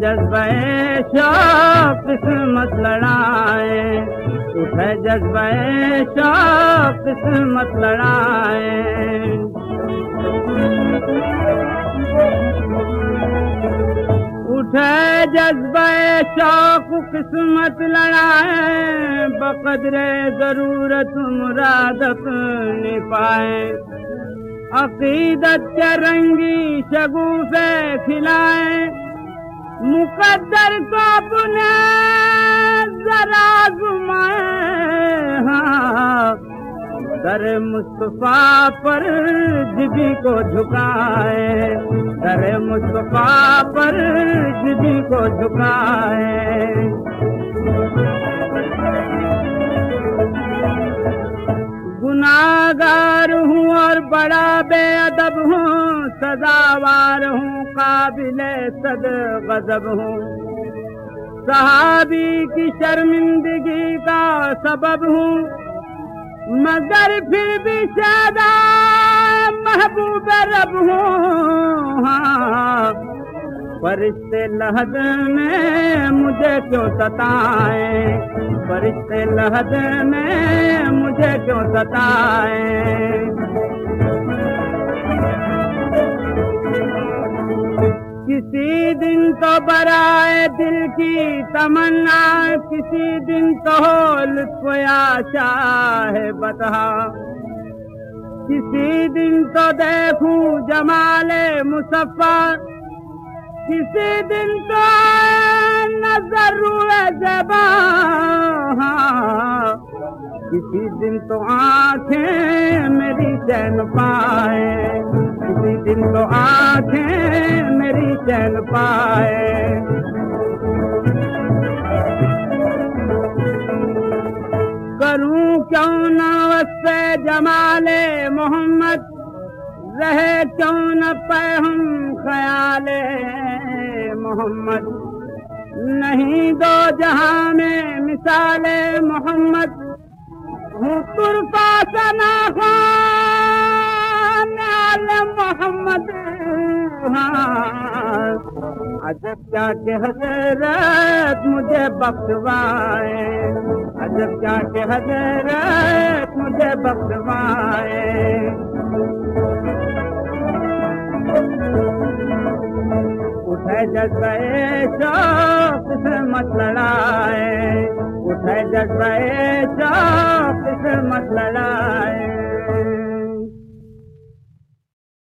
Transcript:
जज्बे शौक किस्मत लड़ाए। उठे जज्बे शौक किस्मत लड़ाए। उठे जज्बे शौक किस्मत लड़ाए, बकदरे ज़रूरत मुराद अपने पाए अकीदत के रंगी शगुफे खिलाए मुकद्दर को अपने जरा घुमाए हाँ। दर मुस्तफ़ा पर जिबी को झुकाए। दर मुस्तफ़ा पर जिबी को झुकाए। गुनागार हूँ और बड़ा बेअदब हूँ, सजावार हूँ, काबिल सद गजब हूँ। सहाबी की शर्मिंदगी का सबब हूँ, मगर फिर भी शादा महबूब रब हूँ। हाँ फरिश्ते लहद में मुझे क्यों सताए? फरिश्ते लहद में मुझे क्यों सताए? किसी दिन तो बराए दिल की तमन्ना, किसी दिन तो हो आशा है बता किसी दिन तो देखूँ जमाले मुसफ़र किसी दिन तो किसी दिन तो आँखें मेरी चैन पाए, किसी दिन तो आँखें मेरी चैन पाए। करूँ क्यों न जमाले मोहम्मद, रहे क्यों न पे हम ख्याले मोहम्मद। नहीं दो जहाँ में मिसाले मोहम्मद अजब क्या के हजरत मुझे बख्शवाए। अजब क्या के हजरत मुझे बख्शवाए। उठे जज्बे शौक से मत लड़ाए। उठे जज्बे शौक